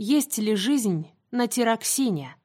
Есть ли жизнь на тироксине?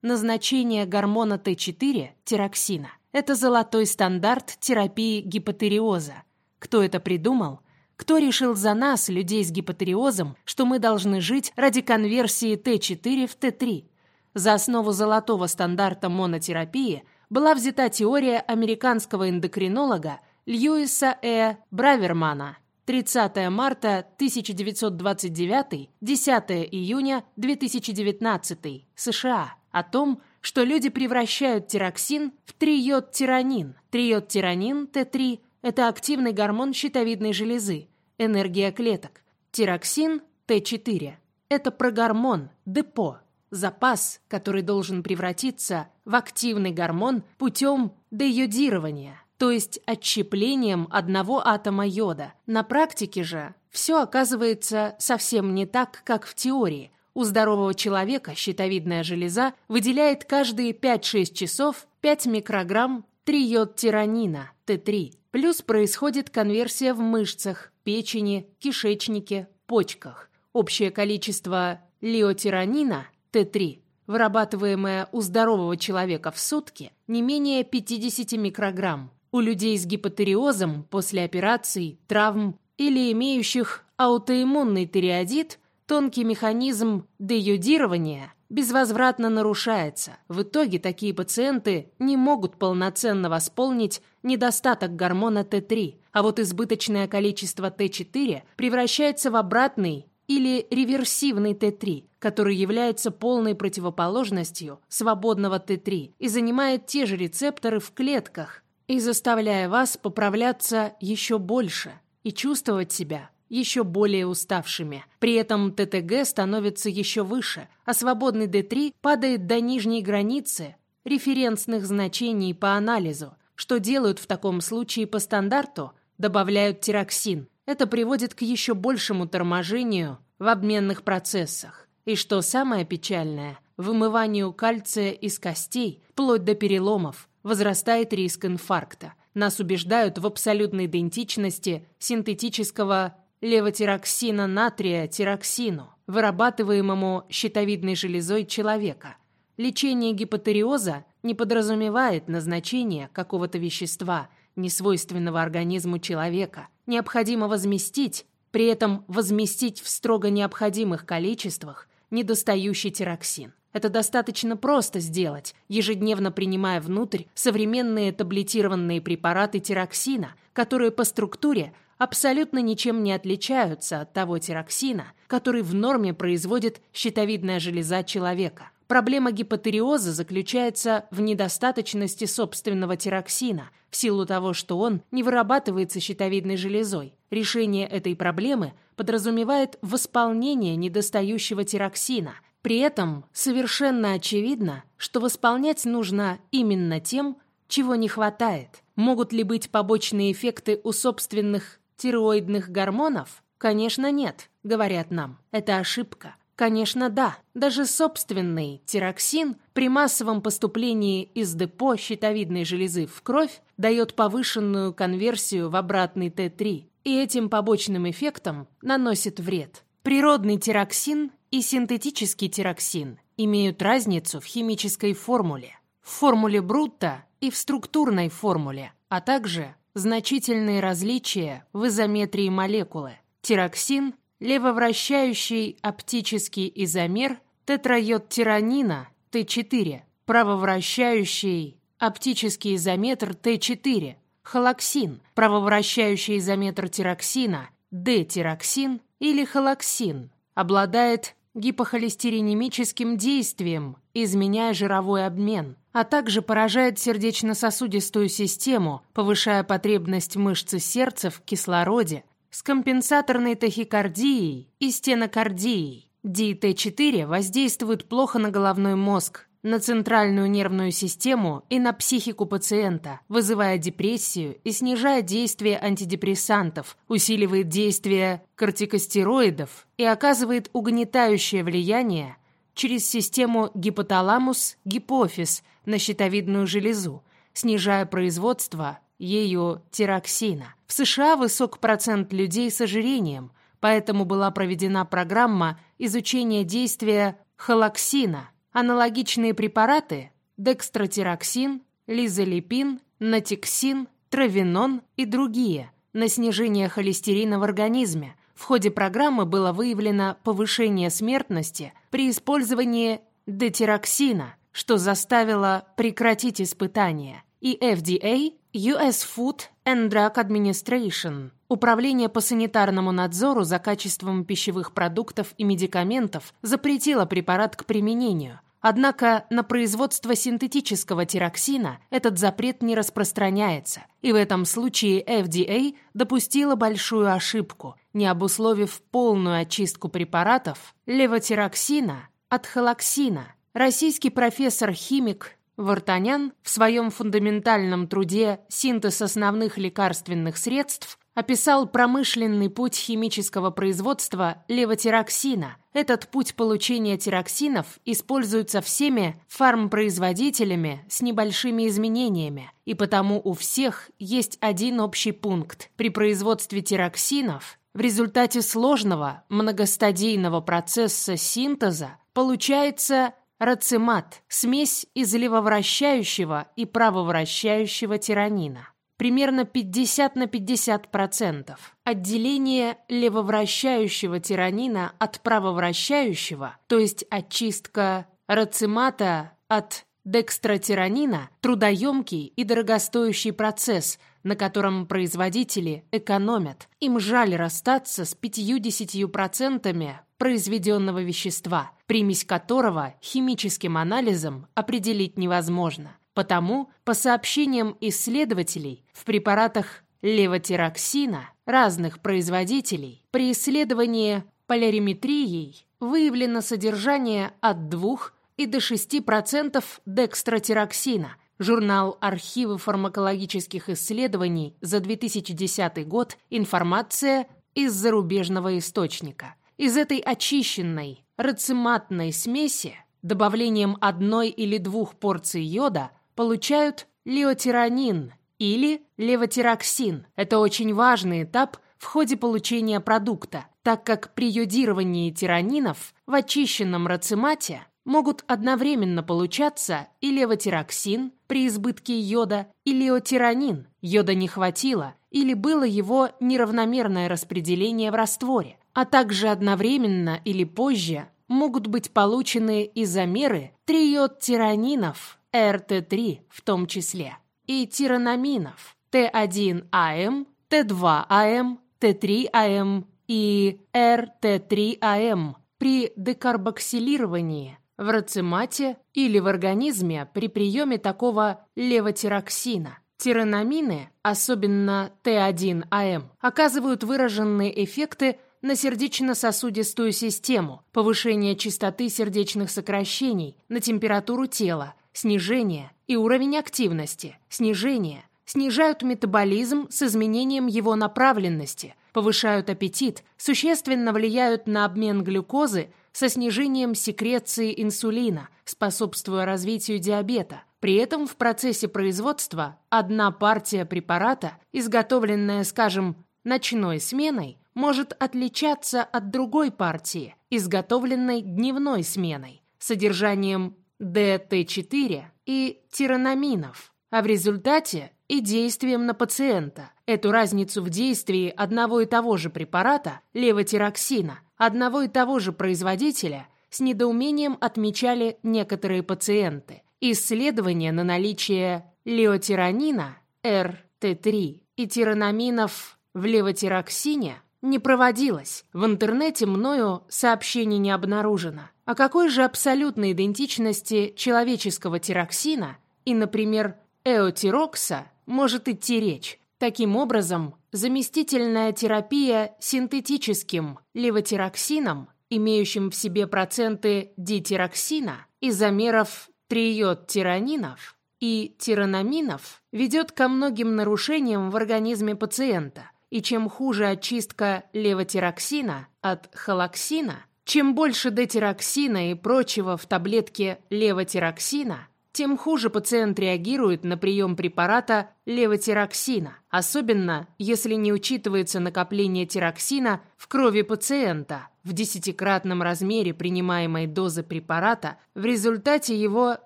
Назначение гормона Т4, тироксина, это золотой стандарт терапии гипотиреоза. Кто это придумал? Кто решил за нас, людей с гипотиреозом, что мы должны жить ради конверсии Т4 в Т3? За основу золотого стандарта монотерапии была взята теория американского эндокринолога Льюиса Э. Бравермана 30 марта 1929, 10 июня 2019, США, о том, что люди превращают тироксин в трийодтиронин. Трийодтиронин Т3 – это активный гормон щитовидной железы, энергия клеток. Тироксин Т4 – это прогормон, депо, запас, который должен превратиться в активный гормон путем дейодирования – то есть отщеплением одного атома йода. На практике же все оказывается совсем не так, как в теории. У здорового человека щитовидная железа выделяет каждые 5-6 часов 5 микрограмм триодтиранина, Т3. Плюс происходит конверсия в мышцах, печени, кишечнике, почках. Общее количество лиотиранина, Т3, вырабатываемое у здорового человека в сутки, не менее 50 микрограмм. У людей с гипотериозом после операций, травм или имеющих аутоиммунный тиреодит тонкий механизм дейодирования безвозвратно нарушается. В итоге такие пациенты не могут полноценно восполнить недостаток гормона Т3, а вот избыточное количество Т4 превращается в обратный или реверсивный Т3, который является полной противоположностью свободного Т3 и занимает те же рецепторы в клетках, и заставляя вас поправляться еще больше и чувствовать себя еще более уставшими. При этом ТТГ становится еще выше, а свободный D3 падает до нижней границы референсных значений по анализу. Что делают в таком случае по стандарту? Добавляют тироксин. Это приводит к еще большему торможению в обменных процессах. И что самое печальное, вымыванию кальция из костей, вплоть до переломов, возрастает риск инфаркта. Нас убеждают в абсолютной идентичности синтетического левотироксина натрия тироксину, вырабатываемому щитовидной железой человека. Лечение гипотериоза не подразумевает назначение какого-то вещества, несвойственного организму человека. Необходимо возместить, при этом возместить в строго необходимых количествах недостающий тироксин. Это достаточно просто сделать, ежедневно принимая внутрь современные таблетированные препараты тироксина, которые по структуре абсолютно ничем не отличаются от того тироксина, который в норме производит щитовидная железа человека. Проблема гипотериоза заключается в недостаточности собственного тироксина, в силу того, что он не вырабатывается щитовидной железой. Решение этой проблемы подразумевает восполнение недостающего тироксина – при этом совершенно очевидно, что восполнять нужно именно тем, чего не хватает. Могут ли быть побочные эффекты у собственных тиреоидных гормонов? Конечно, нет, говорят нам. Это ошибка. Конечно, да. Даже собственный тироксин при массовом поступлении из депо щитовидной железы в кровь дает повышенную конверсию в обратный Т3 и этим побочным эффектом наносит вред. Природный тироксин и синтетический тироксин имеют разницу в химической формуле, в формуле брутто и в структурной формуле, а также значительные различия в изомерии молекулы. Тироксин – левовращающий оптический изомер тетраиодтиронина Т4, правовращающий оптический изомер Т4, холоксин, правовращающий изомер тироксина Д-тироксин или холоксин, обладает гипохолестеринемическим действием, изменяя жировой обмен, а также поражает сердечно-сосудистую систему, повышая потребность мышцы сердца в кислороде, с компенсаторной тахикардией и стенокардией. ДИТ-4 воздействует плохо на головной мозг, на центральную нервную систему и на психику пациента, вызывая депрессию и снижая действие антидепрессантов, усиливает действие кортикостероидов и оказывает угнетающее влияние через систему гипоталамус-гипофиз на щитовидную железу, снижая производство ею тироксина. В США высок процент людей с ожирением, поэтому была проведена программа изучения действия холоксина. Аналогичные препараты – декстротироксин, лизолипин, натиксин, травинон и другие – на снижение холестерина в организме. В ходе программы было выявлено повышение смертности при использовании детироксина, что заставило прекратить испытания. И FDA, US Food and Drug Administration, Управление по санитарному надзору за качеством пищевых продуктов и медикаментов запретило препарат к применению. Однако на производство синтетического тироксина этот запрет не распространяется, и в этом случае FDA допустила большую ошибку, не обусловив полную очистку препаратов левотироксина от холоксина. Российский профессор-химик Вартанян в своем фундаментальном труде «Синтез основных лекарственных средств» описал промышленный путь химического производства левотироксина. Этот путь получения тироксинов используется всеми фармпроизводителями с небольшими изменениями, и потому у всех есть один общий пункт. При производстве тироксинов в результате сложного многостадийного процесса синтеза получается рацимат – смесь из левовращающего и правовращающего тиранина примерно 50 на 50%. Отделение левовращающего тиранина от правовращающего, то есть очистка рацимата от декстротиранина, трудоемкий и дорогостоящий процесс, на котором производители экономят. Им жаль расстаться с 50% произведенного вещества, примесь которого химическим анализом определить невозможно. Потому, по сообщениям исследователей, в препаратах левотироксина разных производителей при исследовании полиметрией выявлено содержание от 2 и до 6% декстротироксина. Журнал «Архивы фармакологических исследований» за 2010 год. Информация из зарубежного источника. Из этой очищенной рациматной смеси добавлением одной или двух порций йода получают леотиранин или левотироксин. Это очень важный этап в ходе получения продукта, так как при йодировании тиранинов в очищенном рацимате могут одновременно получаться и левотироксин при избытке йода, и леотиранин. Йода не хватило, или было его неравномерное распределение в растворе, а также одновременно или позже могут быть получены изомеры трийодтиронинов РТ3 в том числе, и тиронаминов Т1АМ, Т2АМ, Т3АМ и РТ3АМ при декарбоксилировании в рацемате или в организме при приеме такого левотироксина. Тиронамины, особенно Т1АМ, оказывают выраженные эффекты на сердечно-сосудистую систему, повышение частоты сердечных сокращений, на температуру тела, снижение и уровень активности, снижение, снижают метаболизм с изменением его направленности, повышают аппетит, существенно влияют на обмен глюкозы со снижением секреции инсулина, способствуя развитию диабета. При этом в процессе производства одна партия препарата, изготовленная, скажем, ночной сменой, может отличаться от другой партии, изготовленной дневной сменой, содержанием ДТ4 и тиранаминов, а в результате и действием на пациента. Эту разницу в действии одного и того же препарата, левотироксина, одного и того же производителя, с недоумением отмечали некоторые пациенты. Исследования на наличие леотиранина, РТ3, и тиранаминов в левотироксине не проводилось. В интернете мною сообщений не обнаружено. О какой же абсолютной идентичности человеческого тироксина и, например, эотирокса может идти речь? Таким образом, заместительная терапия синтетическим левотироксином, имеющим в себе проценты дитироксина, изомеров триодтиранинов и тиранаминов, ведет ко многим нарушениям в организме пациента – и чем хуже очистка левотироксина от холоксина, чем больше детироксина и прочего в таблетке левотироксина, тем хуже пациент реагирует на прием препарата левотироксина, особенно если не учитывается накопление тироксина в крови пациента в десятикратном размере принимаемой дозы препарата в результате его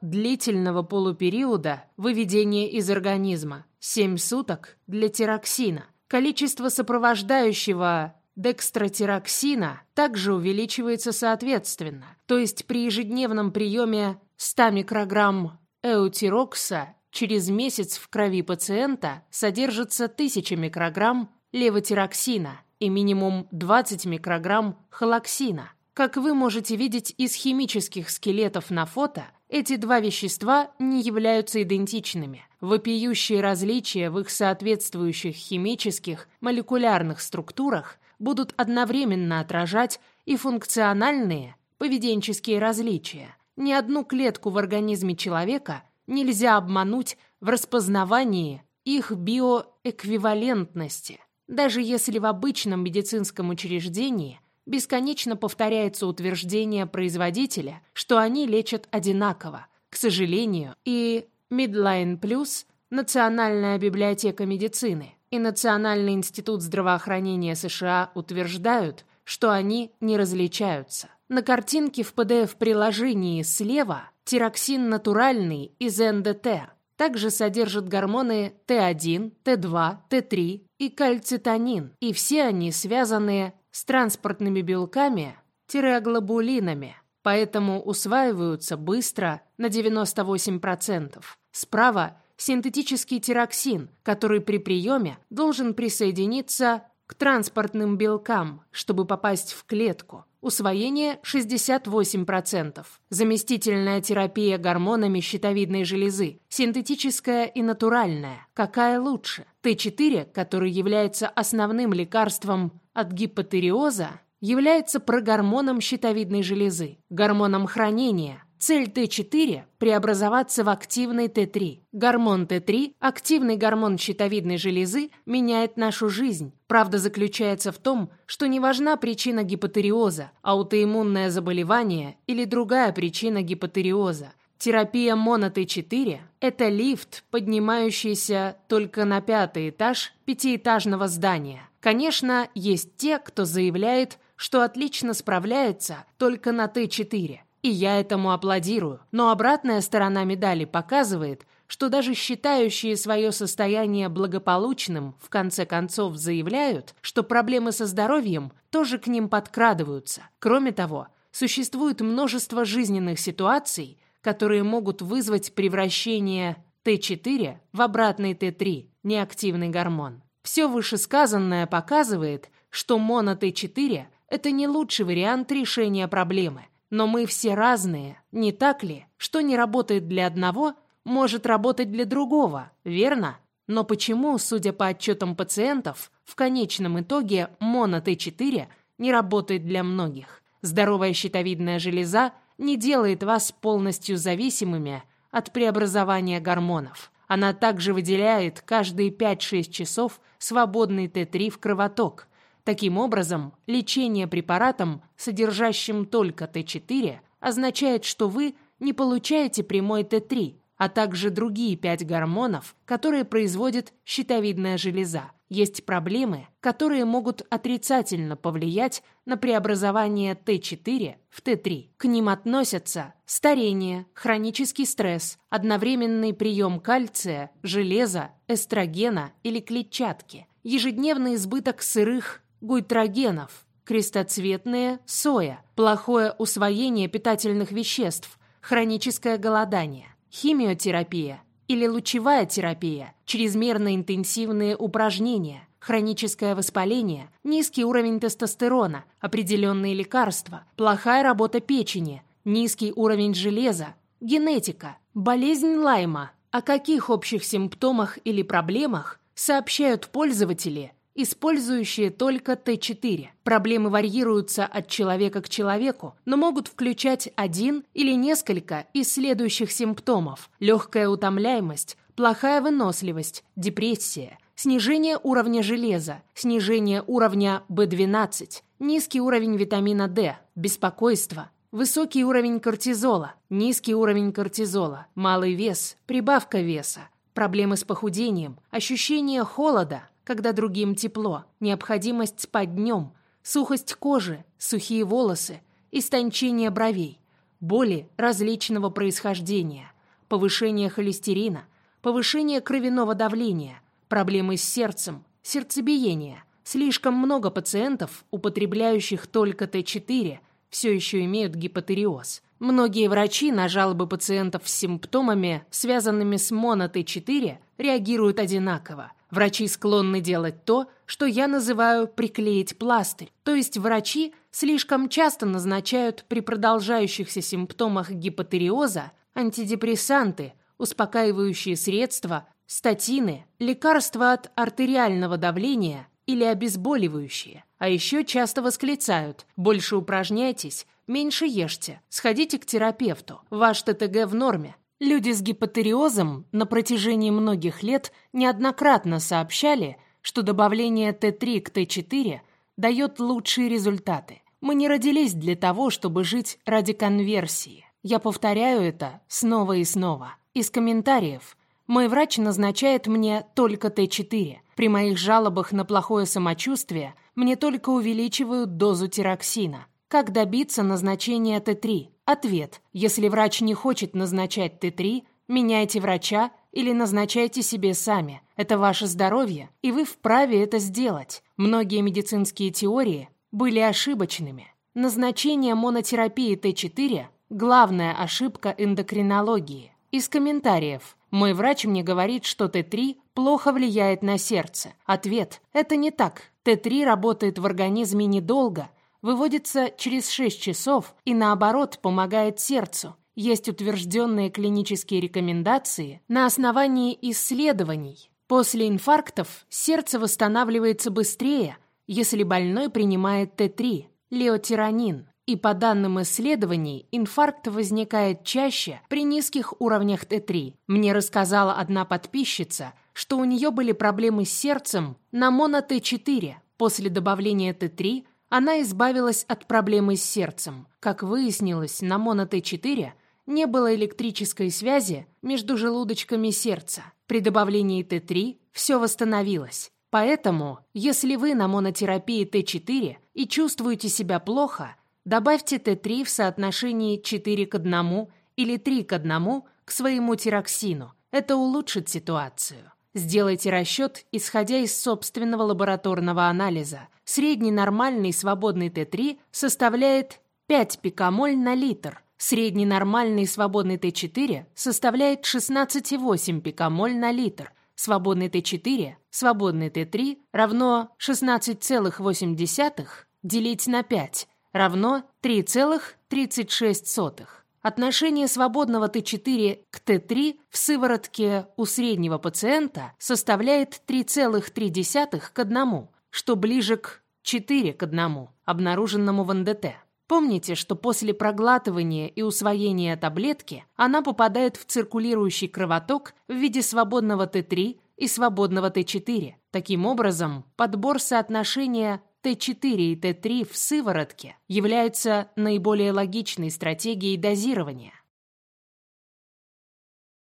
длительного полупериода выведения из организма 7 суток для тироксина. Количество сопровождающего декстротироксина также увеличивается соответственно, то есть при ежедневном приеме 100 микрограмм эутирокса через месяц в крови пациента содержится 1000 микрограмм левотироксина и минимум 20 микрограмм холоксина. Как вы можете видеть из химических скелетов на фото, эти два вещества не являются идентичными. Вопиющие различия в их соответствующих химических, молекулярных структурах будут одновременно отражать и функциональные, поведенческие различия. Ни одну клетку в организме человека нельзя обмануть в распознавании их биоэквивалентности. Даже если в обычном медицинском учреждении бесконечно повторяется утверждение производителя, что они лечат одинаково. К сожалению, и Midline Plus, Национальная библиотека медицины и Национальный институт здравоохранения США утверждают, что они не различаются. На картинке в PDF-приложении слева тироксин натуральный из НДТ. Также содержит гормоны Т1, Т2, Т3 и кальцитонин, и все они связаны с транспортными белками, тиреоглобулинами, поэтому усваиваются быстро на 98%. Справа синтетический тироксин, который при приеме должен присоединиться к транспортным белкам, чтобы попасть в клетку. Усвоение 68%. Заместительная терапия гормонами щитовидной железы. Синтетическая и натуральная. Какая лучше? Т4, который является основным лекарством от гипотериоза, является прогормоном щитовидной железы, гормоном хранения, Цель Т4 – преобразоваться в активный Т3. Гормон Т3, активный гормон щитовидной железы, меняет нашу жизнь. Правда заключается в том, что не важна причина гипотериоза, аутоиммунное заболевание или другая причина гипотериоза. Терапия моно-Т4 – это лифт, поднимающийся только на пятый этаж пятиэтажного здания. Конечно, есть те, кто заявляет, что отлично справляется только на Т4 – и я этому аплодирую. Но обратная сторона медали показывает, что даже считающие свое состояние благополучным в конце концов заявляют, что проблемы со здоровьем тоже к ним подкрадываются. Кроме того, существует множество жизненных ситуаций, которые могут вызвать превращение Т4 в обратный Т3, неактивный гормон. Все вышесказанное показывает, что моно-Т4 – это не лучший вариант решения проблемы – но мы все разные, не так ли? Что не работает для одного, может работать для другого, верно? Но почему, судя по отчетам пациентов, в конечном итоге моно-Т4 не работает для многих? Здоровая щитовидная железа не делает вас полностью зависимыми от преобразования гормонов. Она также выделяет каждые 5-6 часов свободный Т3 в кровоток – Таким образом, лечение препаратом, содержащим только Т4, означает, что вы не получаете прямой Т3, а также другие пять гормонов, которые производит щитовидная железа. Есть проблемы, которые могут отрицательно повлиять на преобразование Т4 в Т3. К ним относятся старение, хронический стресс, одновременный прием кальция, железа, эстрогена или клетчатки, ежедневный избыток сырых гуйтрогенов, крестоцветные – соя, плохое усвоение питательных веществ, хроническое голодание, химиотерапия или лучевая терапия, чрезмерно интенсивные упражнения, хроническое воспаление, низкий уровень тестостерона, определенные лекарства, плохая работа печени, низкий уровень железа, генетика, болезнь Лайма. О каких общих симптомах или проблемах сообщают пользователи использующие только Т4. Проблемы варьируются от человека к человеку, но могут включать один или несколько из следующих симптомов. Легкая утомляемость, плохая выносливость, депрессия, снижение уровня железа, снижение уровня В12, низкий уровень витамина D, беспокойство, высокий уровень кортизола, низкий уровень кортизола, малый вес, прибавка веса, проблемы с похудением, ощущение холода, когда другим тепло, необходимость спать днем, сухость кожи, сухие волосы, истончение бровей, боли различного происхождения, повышение холестерина, повышение кровяного давления, проблемы с сердцем, сердцебиение. Слишком много пациентов, употребляющих только Т4, все еще имеют гипотериоз. Многие врачи на жалобы пациентов с симптомами, связанными с моно-Т4, реагируют одинаково. Врачи склонны делать то, что я называю «приклеить пластырь», то есть врачи слишком часто назначают при продолжающихся симптомах гипотериоза антидепрессанты, успокаивающие средства, статины, лекарства от артериального давления или обезболивающие. А еще часто восклицают «больше упражняйтесь», «меньше ешьте», «сходите к терапевту», «ваш ТТГ в норме». Люди с гипотериозом на протяжении многих лет неоднократно сообщали, что добавление Т3 к Т4 дает лучшие результаты. Мы не родились для того, чтобы жить ради конверсии. Я повторяю это снова и снова. Из комментариев. Мой врач назначает мне только Т4. При моих жалобах на плохое самочувствие мне только увеличивают дозу тироксина. Как добиться назначения Т3? Ответ. Если врач не хочет назначать Т3, меняйте врача или назначайте себе сами. Это ваше здоровье, и вы вправе это сделать. Многие медицинские теории были ошибочными. Назначение монотерапии Т4 – главная ошибка эндокринологии. Из комментариев. Мой врач мне говорит, что Т3 плохо влияет на сердце. Ответ – это не так. Т3 работает в организме недолго, выводится через 6 часов и, наоборот, помогает сердцу. Есть утвержденные клинические рекомендации на основании исследований. После инфарктов сердце восстанавливается быстрее, если больной принимает Т3, леотиранин. И по данным исследований, инфаркт возникает чаще при низких уровнях Т3. Мне рассказала одна подписчица, что у нее были проблемы с сердцем на моно-Т4. После добавления Т3 она избавилась от проблемы с сердцем. Как выяснилось, на моно-Т4 не было электрической связи между желудочками сердца. При добавлении Т3 все восстановилось. Поэтому, если вы на монотерапии Т4 и чувствуете себя плохо, добавьте Т3 в соотношении 4 к 1 или 3 к 1 к своему тироксину. Это улучшит ситуацию. Сделайте расчет, исходя из собственного лабораторного анализа. Средний нормальный свободный Т3 составляет 5 пикомоль на литр. Средний нормальный свободный Т4 составляет 16,8 пикомоль на литр – Свободный Т4, свободный Т3 равно 16,8 делить на 5 равно 3,36. Отношение свободного Т4 к Т3 в сыворотке у среднего пациента составляет 3,3 к 1, что ближе к 4 к 1, обнаруженному в НДТ. Помните, что после проглатывания и усвоения таблетки она попадает в циркулирующий кровоток в виде свободного Т3 и свободного Т4. Таким образом, подбор соотношения Т4 и Т3 в сыворотке является наиболее логичной стратегией дозирования.